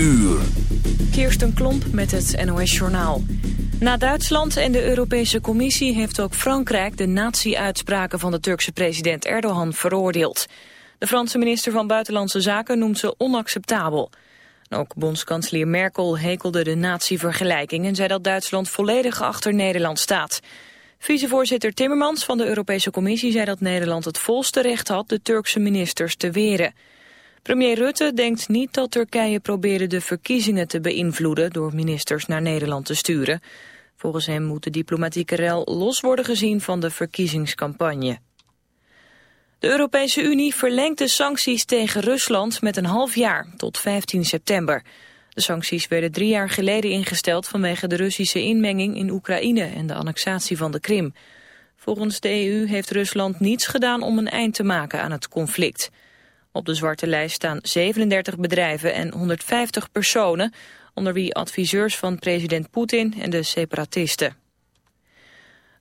uur. Kirsten Klomp met het NOS-journaal. Na Duitsland en de Europese Commissie heeft ook Frankrijk... de nazi-uitspraken van de Turkse president Erdogan veroordeeld. De Franse minister van Buitenlandse Zaken noemt ze onacceptabel. Ook bondskanselier Merkel hekelde de nazi-vergelijking... en zei dat Duitsland volledig achter Nederland staat. Vicevoorzitter Timmermans van de Europese Commissie zei dat Nederland het volste recht had... de Turkse ministers te weren. Premier Rutte denkt niet dat Turkije probeerde de verkiezingen te beïnvloeden door ministers naar Nederland te sturen. Volgens hem moet de diplomatieke rel los worden gezien van de verkiezingscampagne. De Europese Unie verlengt de sancties tegen Rusland met een half jaar, tot 15 september. De sancties werden drie jaar geleden ingesteld vanwege de Russische inmenging in Oekraïne en de annexatie van de Krim. Volgens de EU heeft Rusland niets gedaan om een eind te maken aan het conflict. Op de zwarte lijst staan 37 bedrijven en 150 personen, onder wie adviseurs van president Poetin en de separatisten.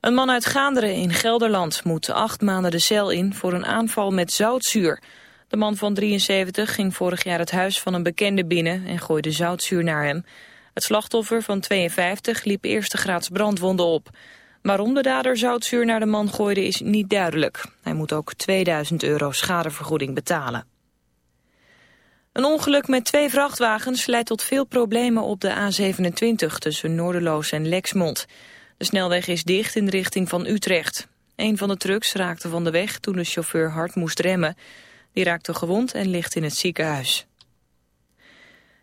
Een man uit Gaanderen in Gelderland moet acht maanden de cel in voor een aanval met zoutzuur. De man van 73 ging vorig jaar het huis van een bekende binnen en gooide zoutzuur naar hem. Het slachtoffer van 52 liep eerste graads brandwonden op. Waarom de dader zoutzuur naar de man gooide is niet duidelijk. Hij moet ook 2000 euro schadevergoeding betalen. Een ongeluk met twee vrachtwagens leidt tot veel problemen op de A27 tussen Noorderloos en Lexmond. De snelweg is dicht in de richting van Utrecht. Een van de trucks raakte van de weg toen de chauffeur hard moest remmen. Die raakte gewond en ligt in het ziekenhuis.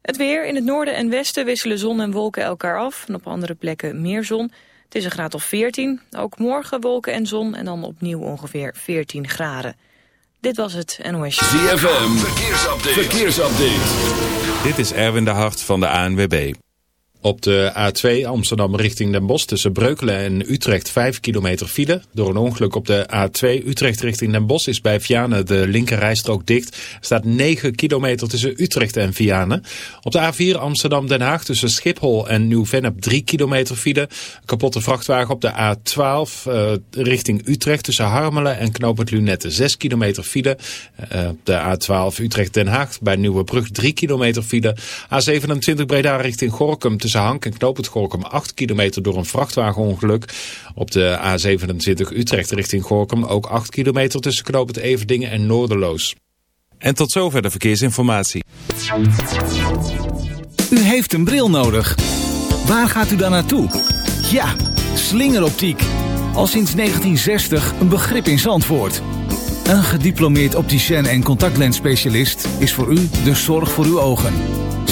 Het weer in het noorden en westen wisselen zon en wolken elkaar af. En op andere plekken meer zon. Het is een graad of 14. Ook morgen wolken en zon en dan opnieuw ongeveer 14 graden. Dit was het NOS. ZFM, verkeersupdate. verkeersupdate. Dit is Erwin de Hart van de ANWB. Op de A2 Amsterdam richting Den Bosch tussen Breukelen en Utrecht 5 kilometer file. Door een ongeluk op de A2 Utrecht richting Den Bosch is bij Vianen de linkerrijstrook dicht. Staat 9 kilometer tussen Utrecht en Vianen. Op de A4 Amsterdam Den Haag tussen Schiphol en Nieuw-Vennep 3 kilometer file. kapotte vrachtwagen op de A12 uh, richting Utrecht tussen Harmelen en Knoopend Lunette 6 kilometer file. Uh, op de A12 Utrecht Den Haag bij Nieuwebrug 3 kilometer file. A27 Breda richting Gorkum tussen Hank en Knoop het Gorkum 8 kilometer door een vrachtwagenongeluk. Op de A27 Utrecht richting Gorkum ook 8 kilometer tussen Knoop het Everdingen en Noorderloos. En tot zover de verkeersinformatie. U heeft een bril nodig. Waar gaat u dan naartoe? Ja, slingeroptiek. Al sinds 1960 een begrip in Zandvoort. Een gediplomeerd opticien en contactlensspecialist is voor u de zorg voor uw ogen.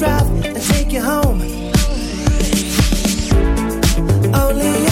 drive and take you home. Only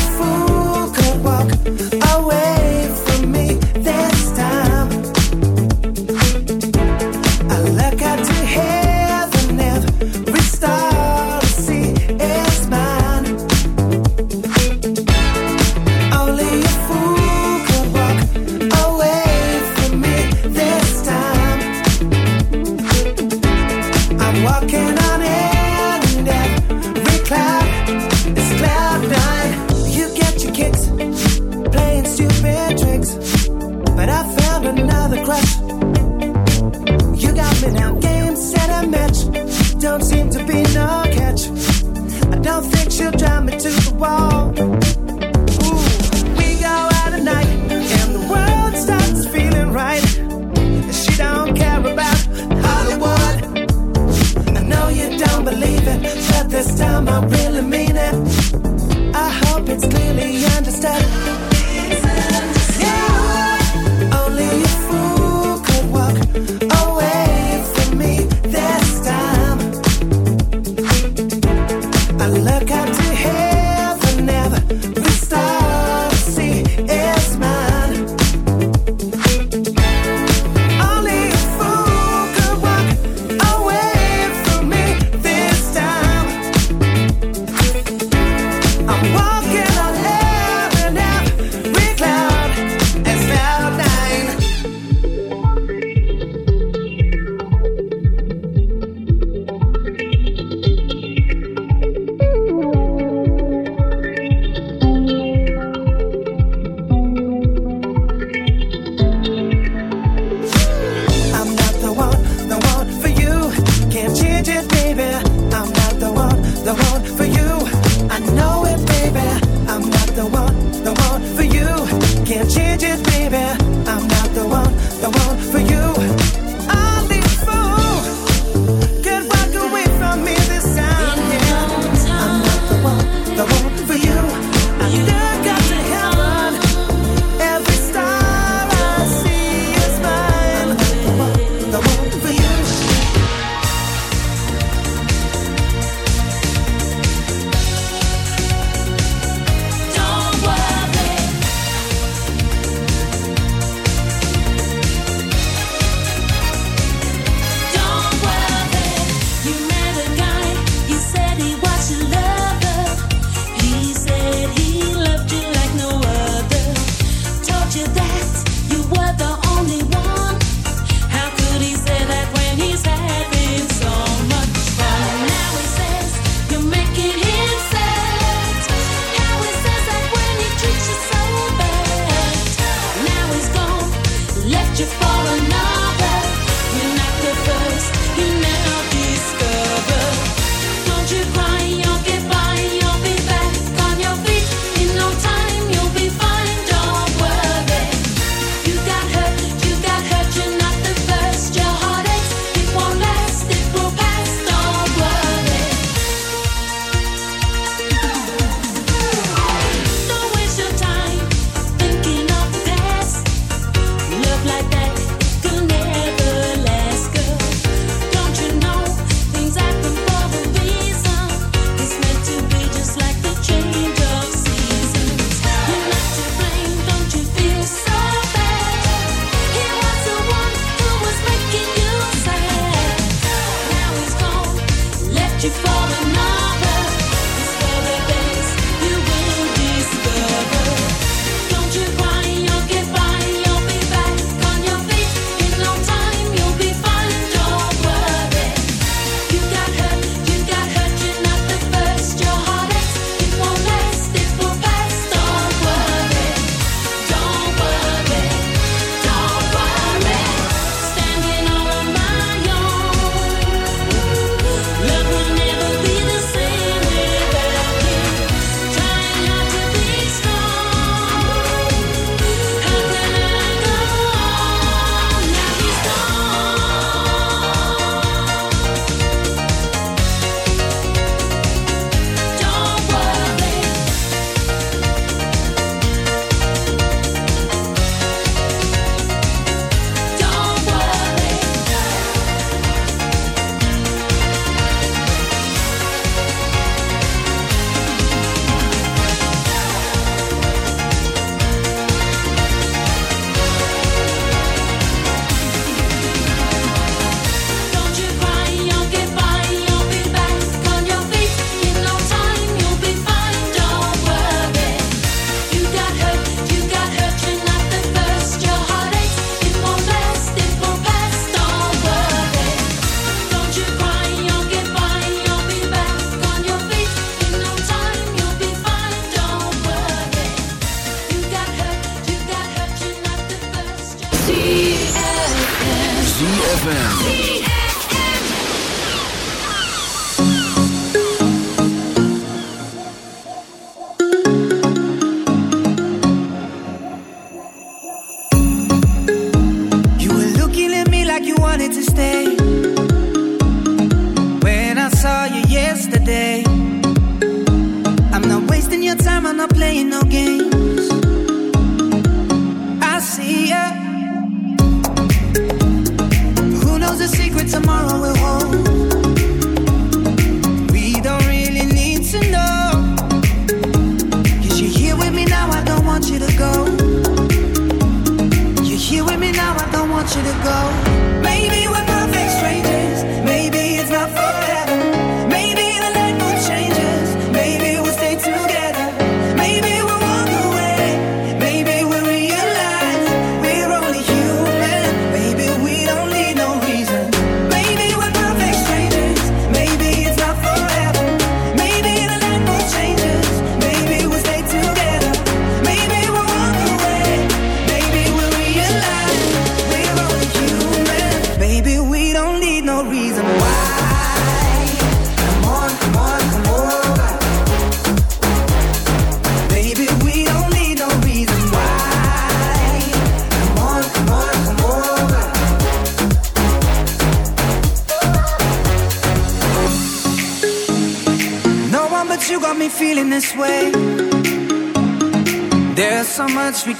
not playing no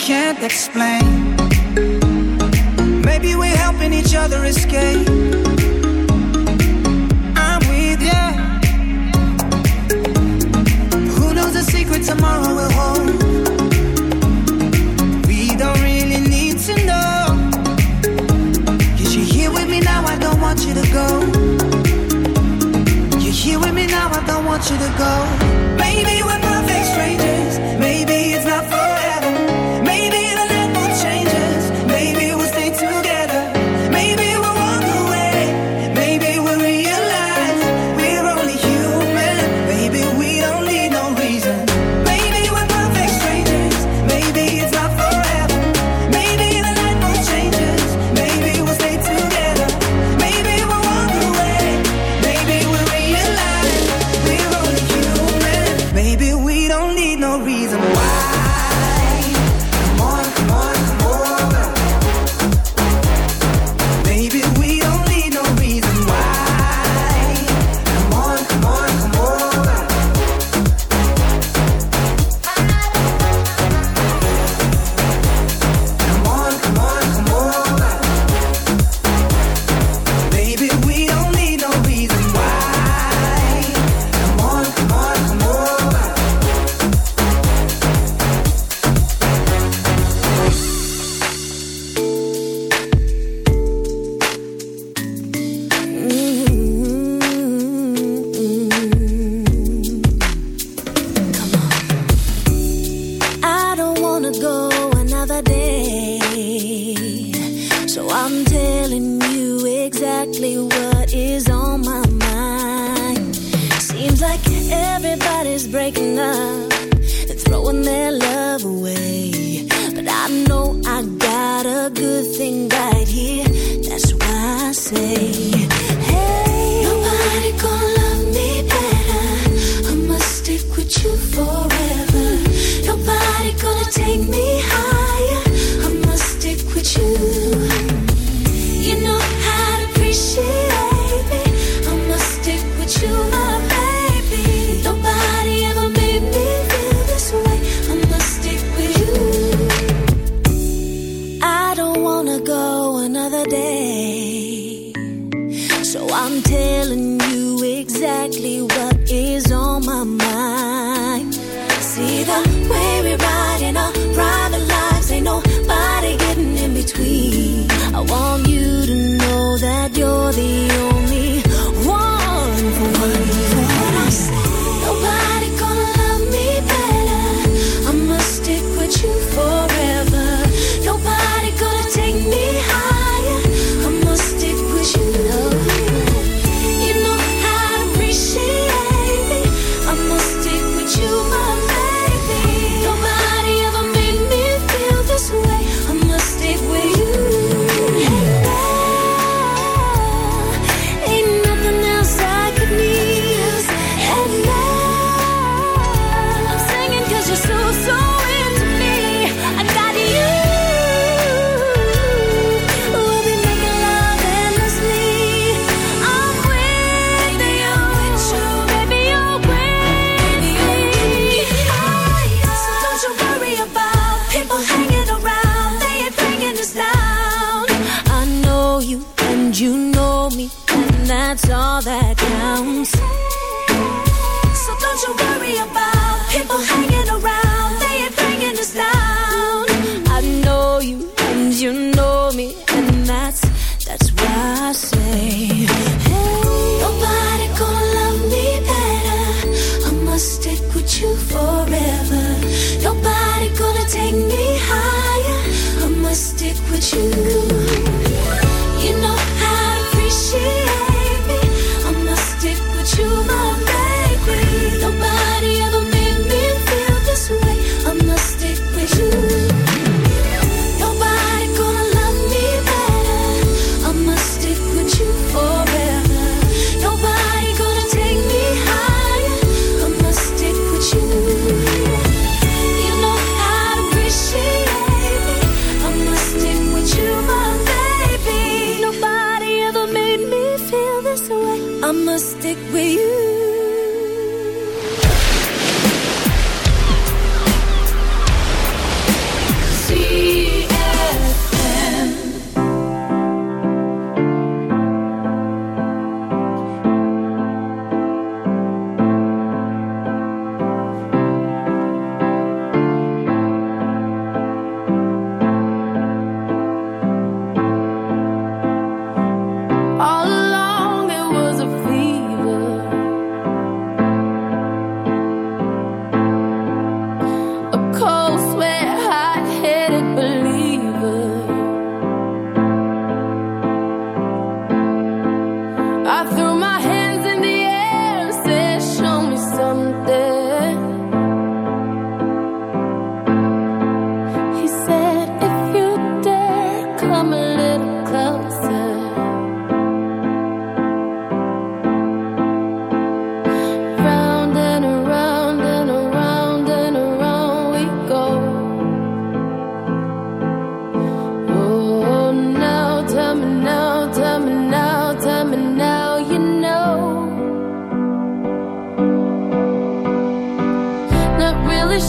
can't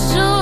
So.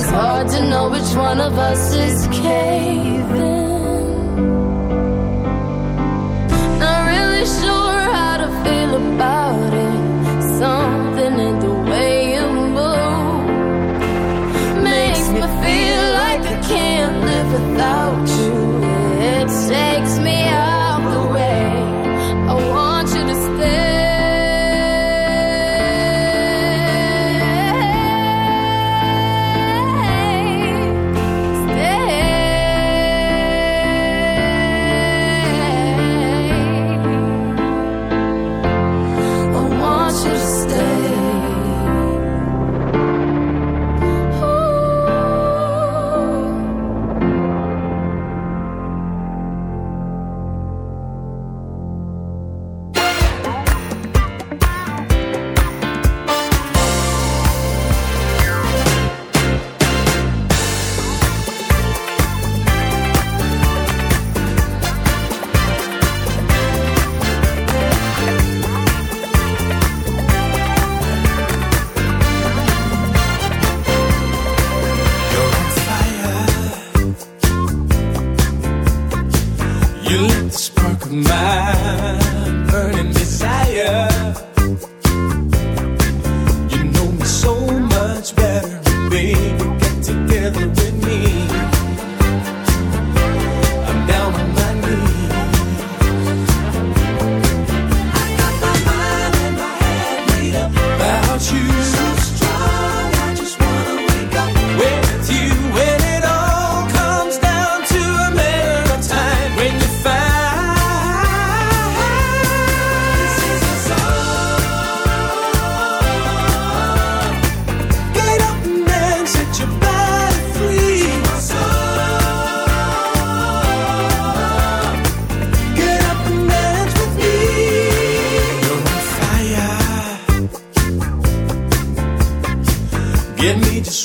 It's hard to know which one of us is caving.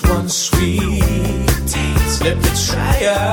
one sweet taste. Let me try it.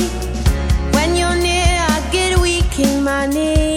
Weak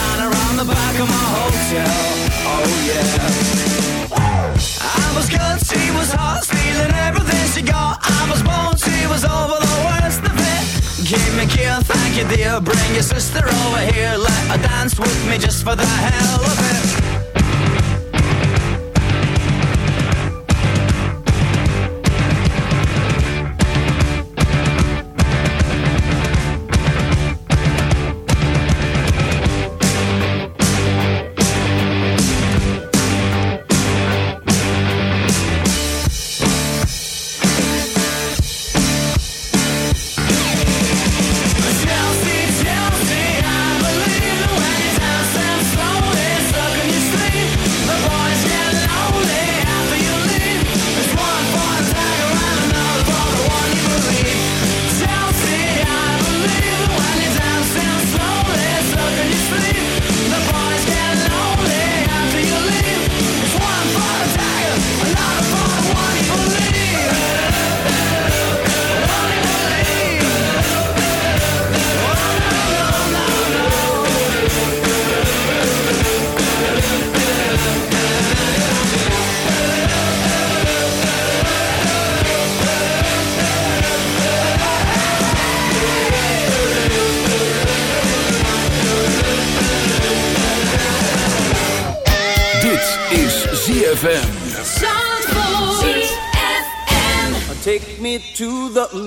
line around the back of my hotel. Oh yeah. I was good, she was hot, stealing everything she got. I was born, she was over the worst of it. Give me a thank you dear. Bring your sister over here, let her dance with me just for the hell of it.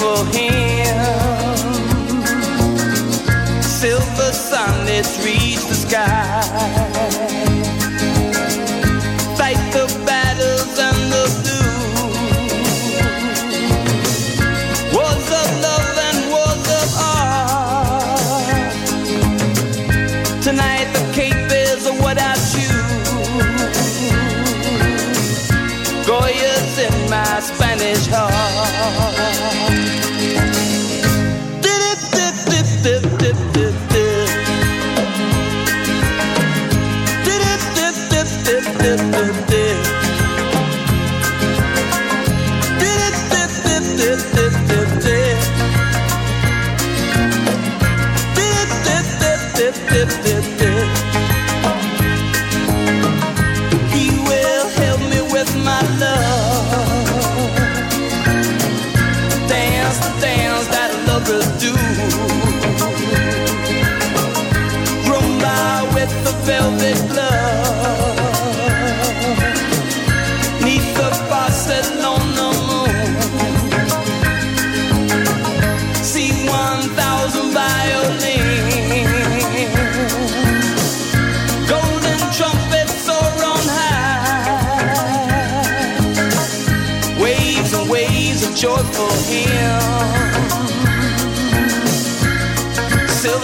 for him. Silver sunlit reach the sky.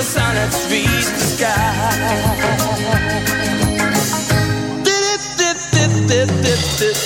sonnets reach the sky. Dip, dip, dip,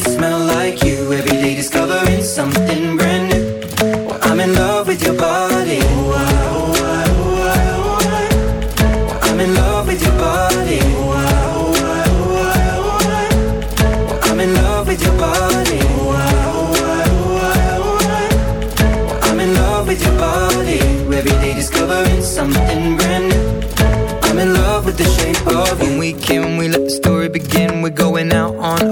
smell like you.